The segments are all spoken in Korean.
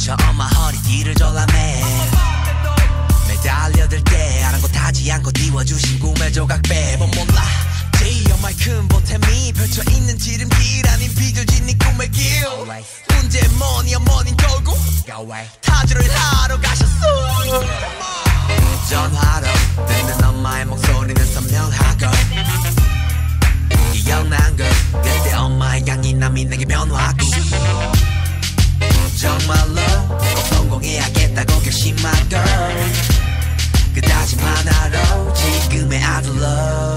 미쳐 엄마 허리 뒤를 졸라매 매달려들 때 아랑곳하지 않고 띄워주신 꿈의 조각 빼본 몰라. 제이어만큼 보탬이 펼쳐있는 지름길 아닌 비둘진 네 꿈의 길. 문제 뭐니 어머닌 거고 타주를 하러 꼭 성공해야겠다고 결심한 girl. 그 다짐 하나로 지금의 아들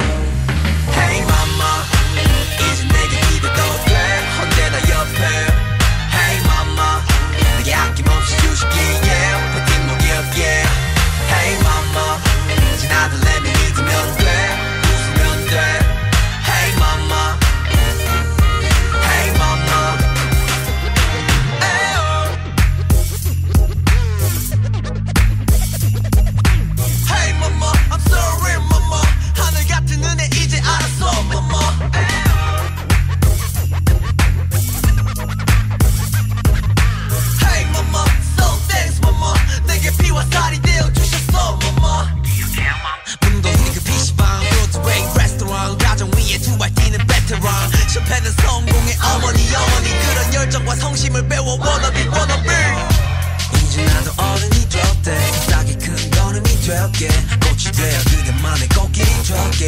베테랑 실패는 성공의 어머니 어머니 그런 열정과 성심을 배워 wannabe wannabe. 이제 나도 어른이 됐대. 세상에 큰 걸음이 될게. 꽃이 되어 그대만의 꽃길이 될게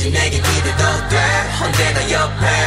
이제 내게 기대도 돼. 언제나 옆에